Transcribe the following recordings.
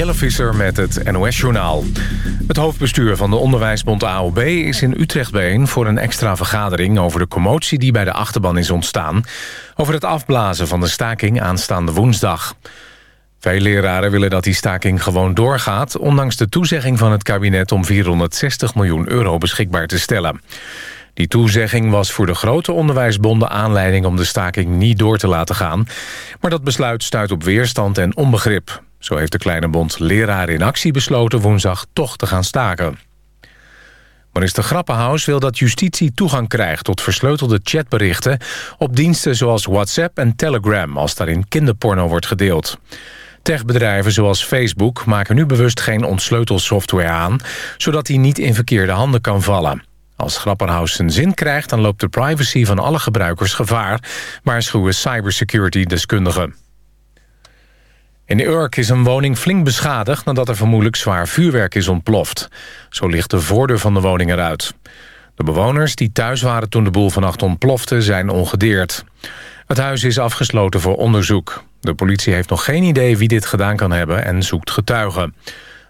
Jelle Visser met het NOS-journaal. Het hoofdbestuur van de onderwijsbond AOB is in Utrecht bijeen... voor een extra vergadering over de commotie die bij de achterban is ontstaan... over het afblazen van de staking aanstaande woensdag. Veel leraren willen dat die staking gewoon doorgaat... ondanks de toezegging van het kabinet om 460 miljoen euro beschikbaar te stellen. Die toezegging was voor de grote onderwijsbonden aanleiding om de staking niet door te laten gaan. Maar dat besluit stuit op weerstand en onbegrip. Zo heeft de kleine bond Leraren in Actie besloten woensdag toch te gaan staken. Minister Grappenhaus wil dat justitie toegang krijgt tot versleutelde chatberichten op diensten zoals WhatsApp en Telegram als daarin kinderporno wordt gedeeld. Techbedrijven zoals Facebook maken nu bewust geen ontsleutelsoftware aan, zodat die niet in verkeerde handen kan vallen. Als Grapperhaus zijn zin krijgt, dan loopt de privacy van alle gebruikers gevaar... waarschuwen cybersecurity-deskundigen. In Urk is een woning flink beschadigd nadat er vermoedelijk zwaar vuurwerk is ontploft. Zo ligt de voordeur van de woning eruit. De bewoners die thuis waren toen de boel vannacht ontplofte zijn ongedeerd. Het huis is afgesloten voor onderzoek. De politie heeft nog geen idee wie dit gedaan kan hebben en zoekt getuigen.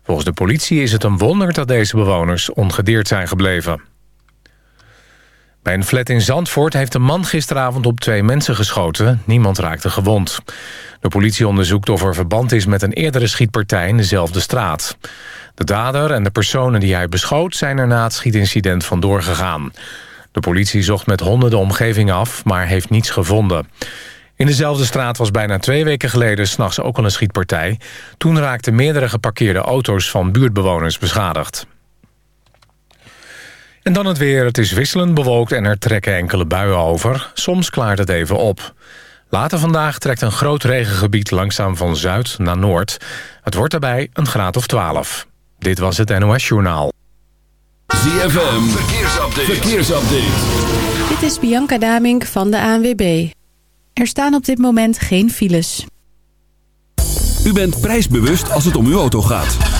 Volgens de politie is het een wonder dat deze bewoners ongedeerd zijn gebleven. Bij een flat in Zandvoort heeft een man gisteravond op twee mensen geschoten. Niemand raakte gewond. De politie onderzoekt of er verband is met een eerdere schietpartij in dezelfde straat. De dader en de personen die hij beschoot zijn er na het schietincident vandoor gegaan. De politie zocht met honden de omgeving af, maar heeft niets gevonden. In dezelfde straat was bijna twee weken geleden s'nachts ook al een schietpartij. Toen raakten meerdere geparkeerde auto's van buurtbewoners beschadigd. En dan het weer. Het is wisselend bewolkt en er trekken enkele buien over. Soms klaart het even op. Later vandaag trekt een groot regengebied langzaam van zuid naar noord. Het wordt daarbij een graad of 12. Dit was het NOS Journaal. ZFM, verkeersupdate. verkeersupdate. Dit is Bianca Damink van de ANWB. Er staan op dit moment geen files. U bent prijsbewust als het om uw auto gaat.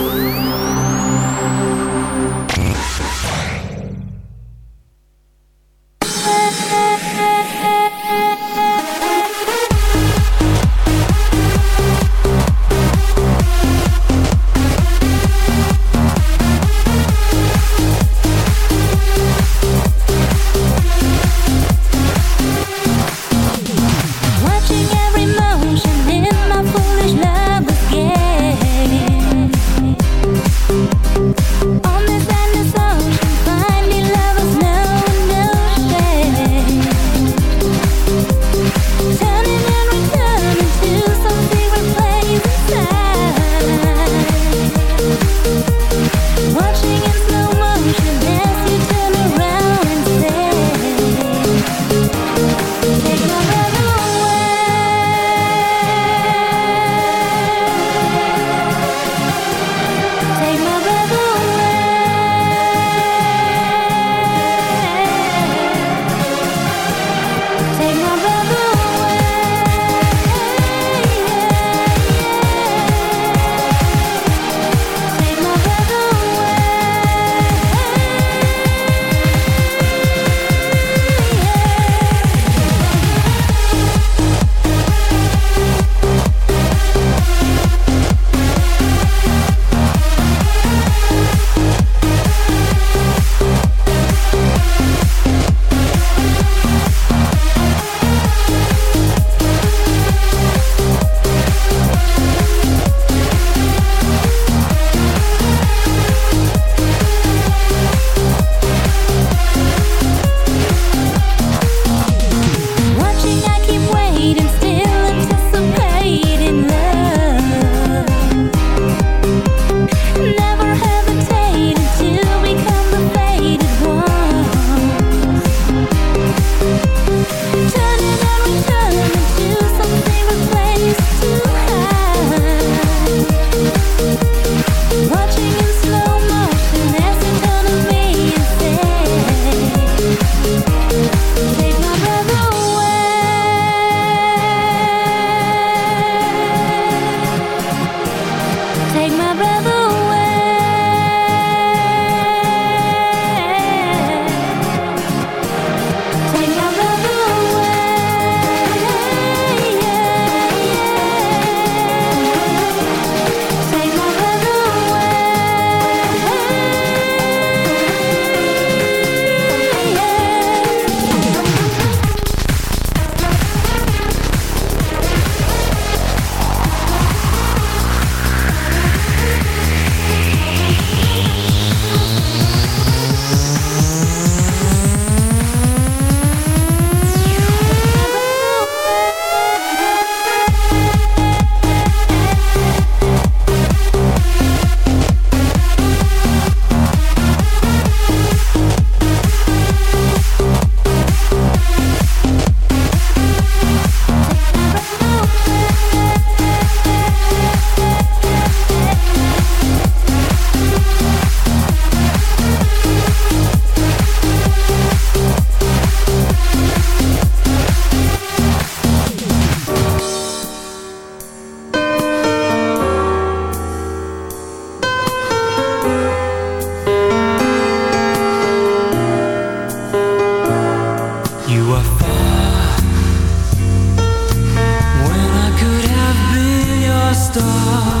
A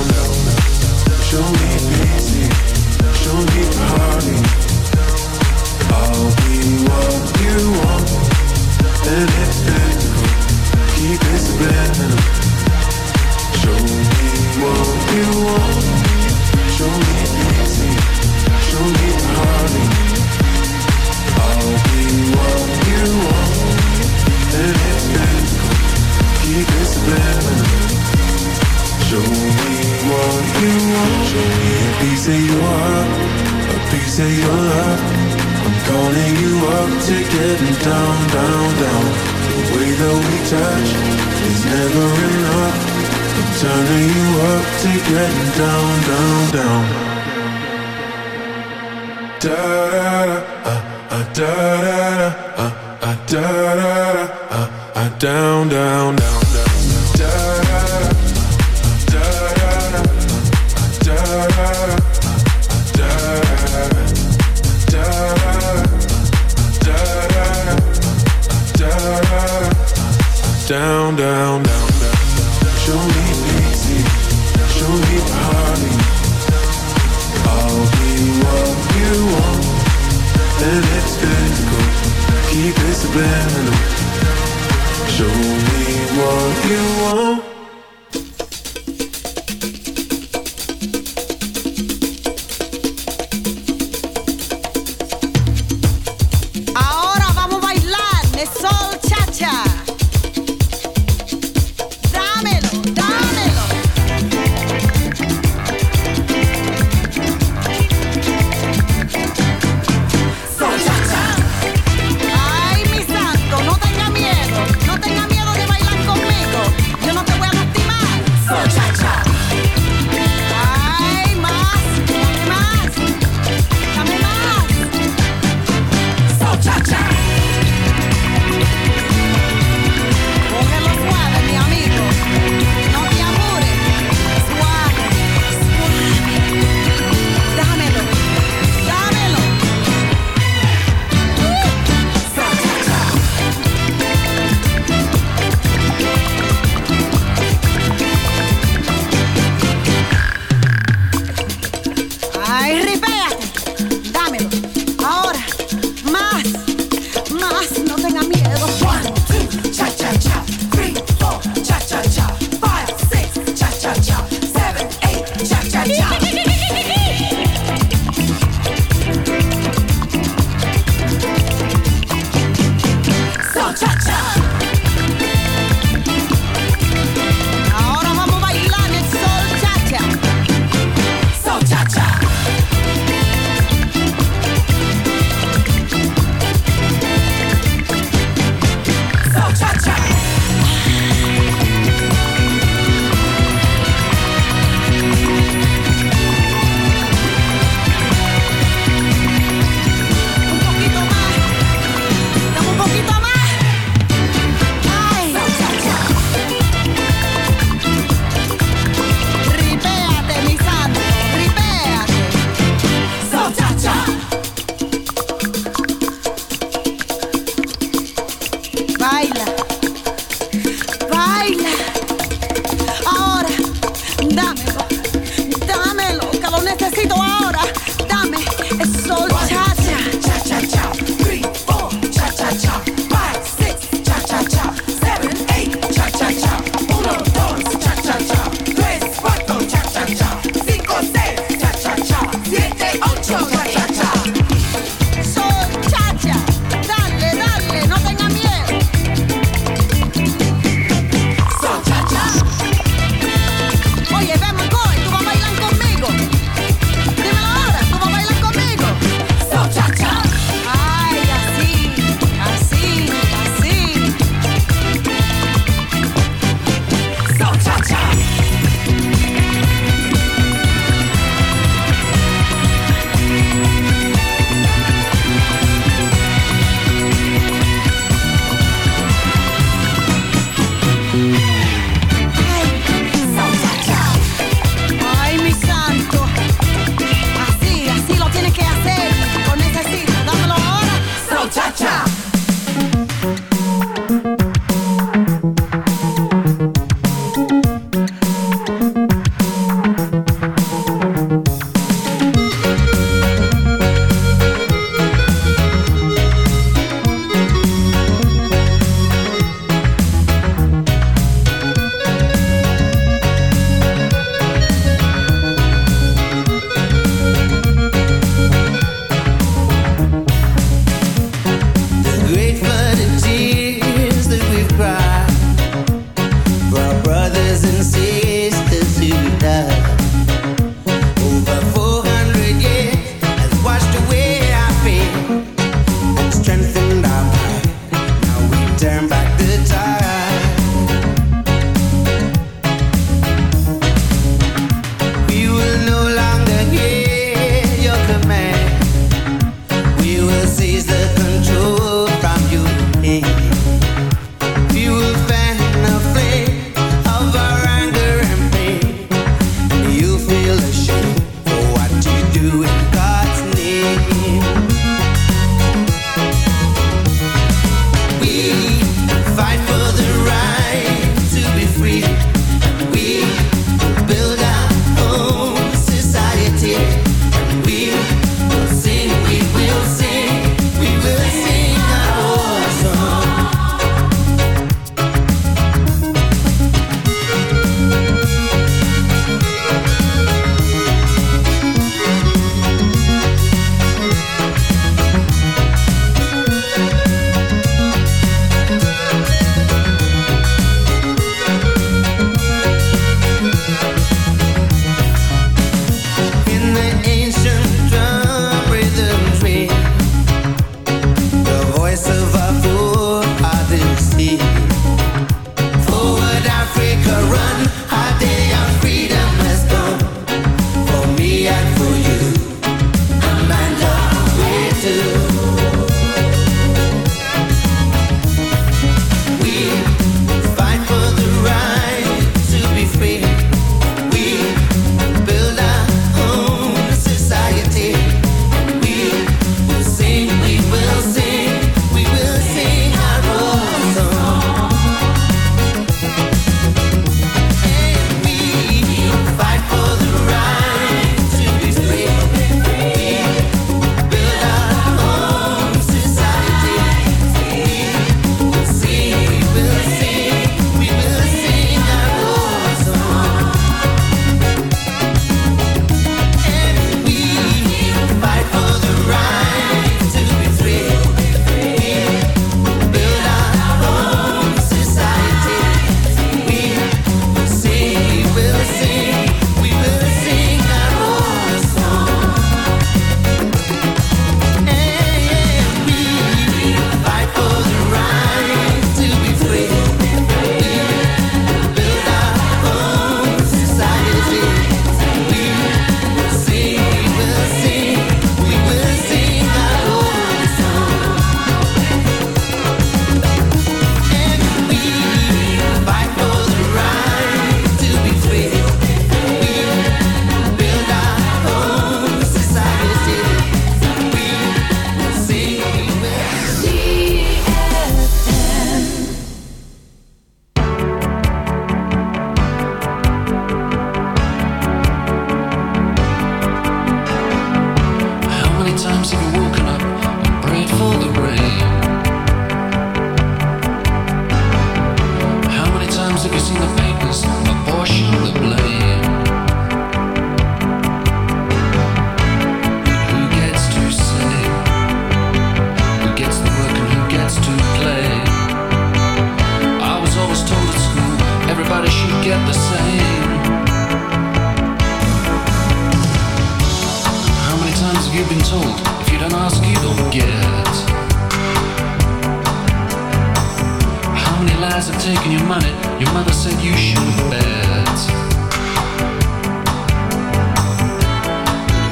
guys have taken your money. Your mother said you should bet.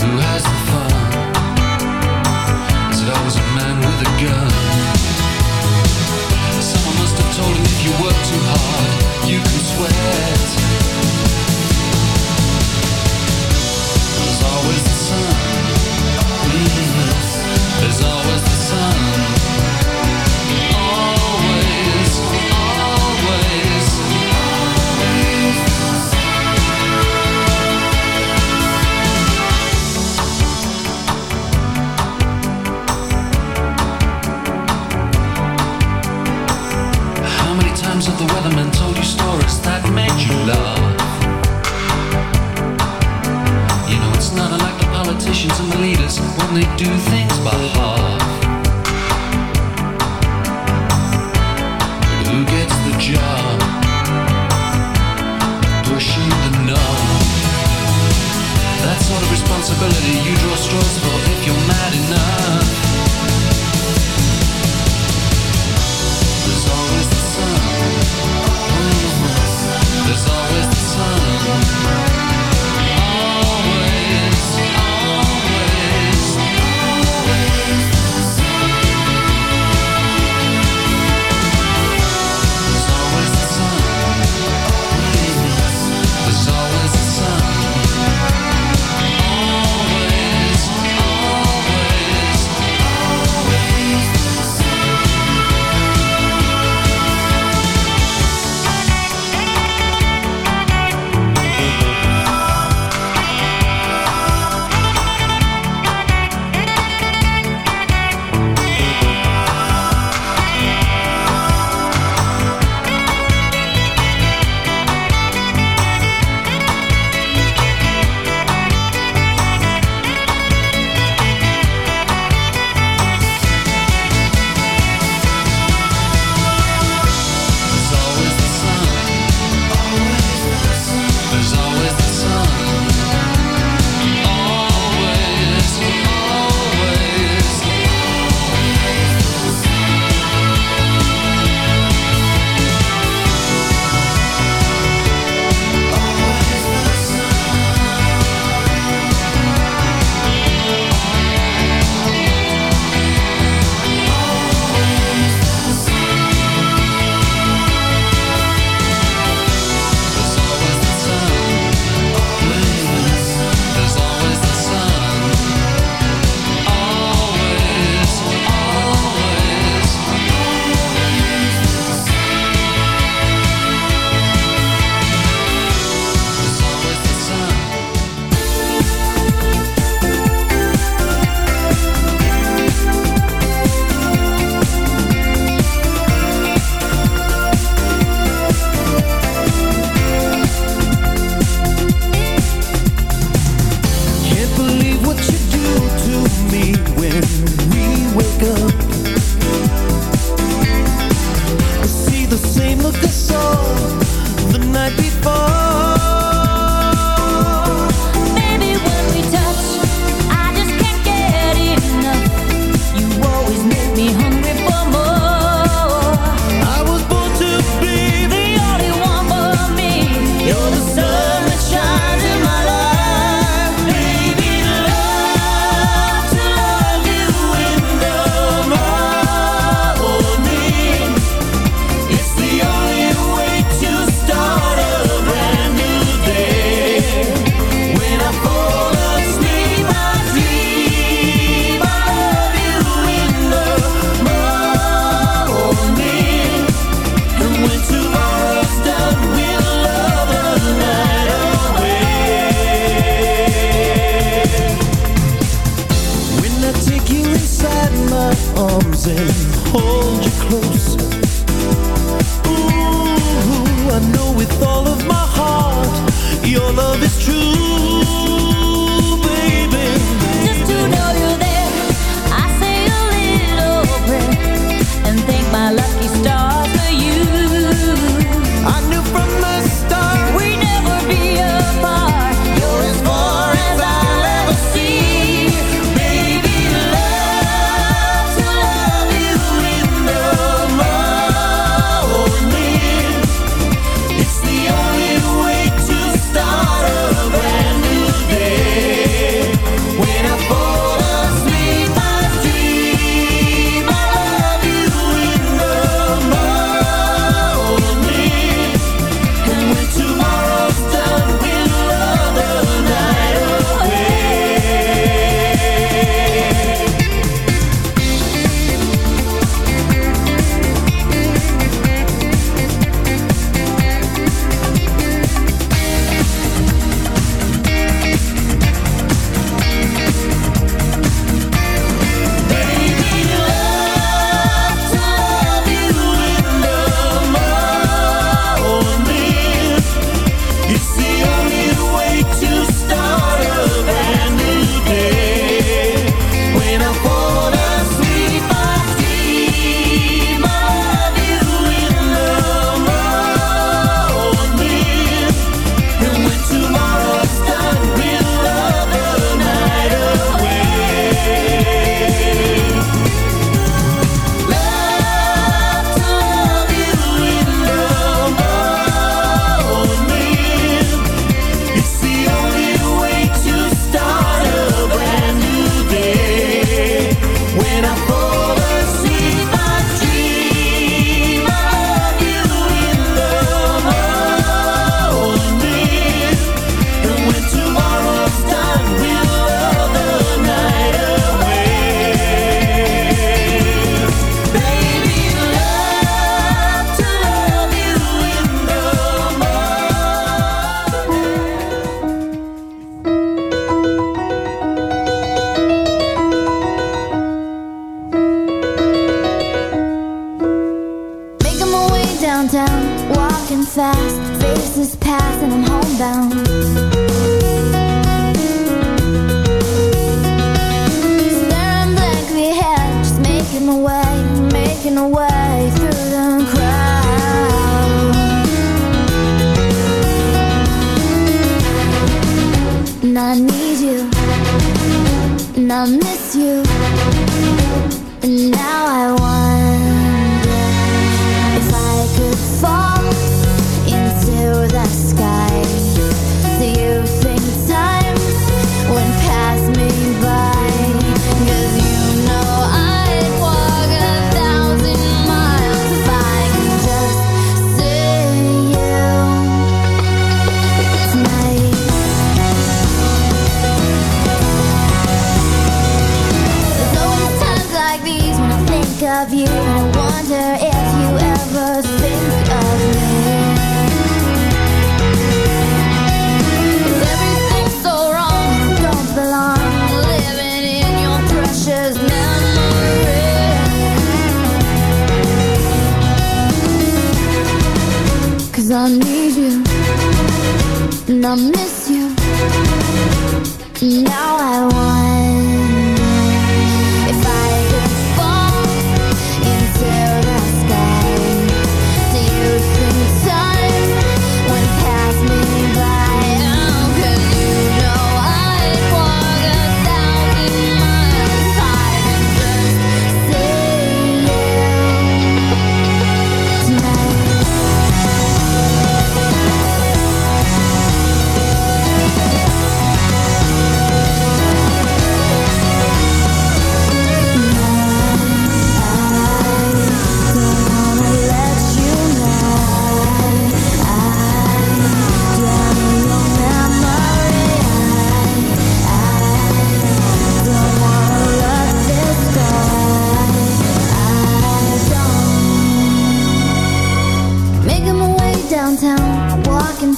Who has the fun? Is it always a man with a gun? Someone must have told him if you work too hard, you can swear.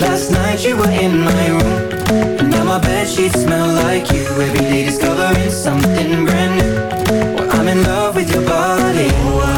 Last night you were in my room. And now my bed sheets smell like you. Every day discovering something brand new. Well, I'm in love with your body. Oh,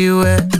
you?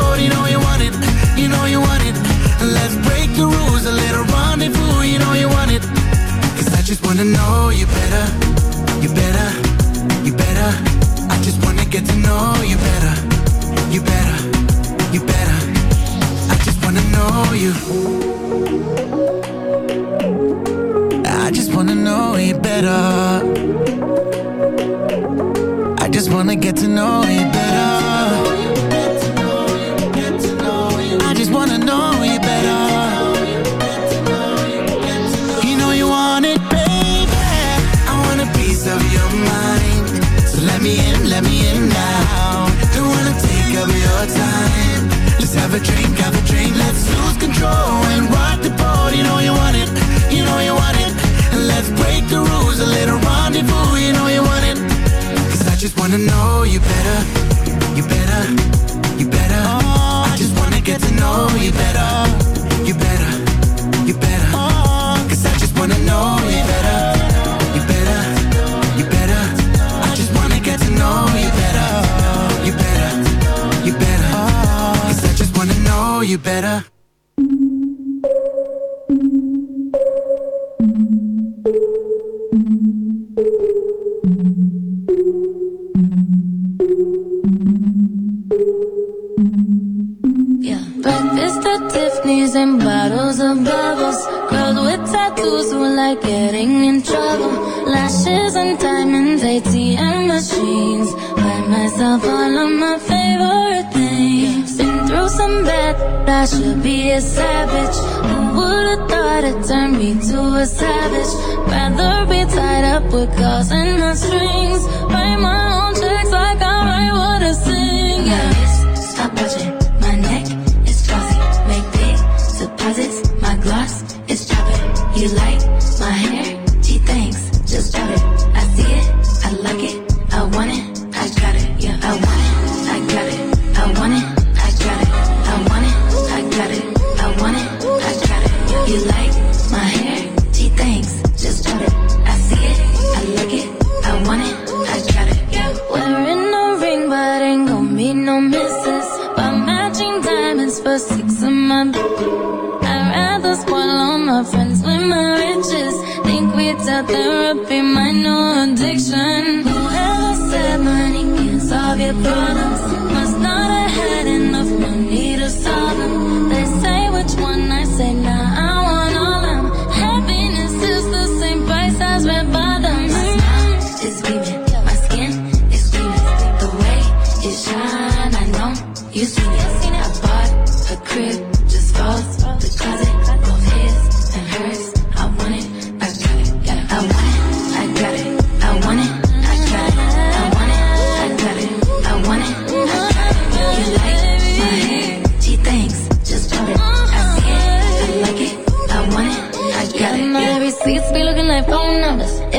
you know you want it, you know you want it. Let's break the rules, a little rendezvous, you know you want it. Cause I just wanna know you better, you better, you better. I just wanna get to know you better, you better, you better. I just wanna know you. I just wanna know you better. I just wanna get to know you better. Have a drink, have a drink. Let's lose control and rock the boat. You know you want it, you know you want it. And let's break the rules, a little rendezvous. You know you want it. Cause I just wanna know you better, you better, you better. I just wanna get to know you better, Buy myself all of bubbles, clothes with tattoos when like getting in trouble. Lashes and diamonds they tee and machines. When my favorite. Bad, I should be a savage. Who would've thought it turned me to a savage? Rather be tied up with calls and not strings. Write my own checks like I write what I sing. Yeah. Stop watching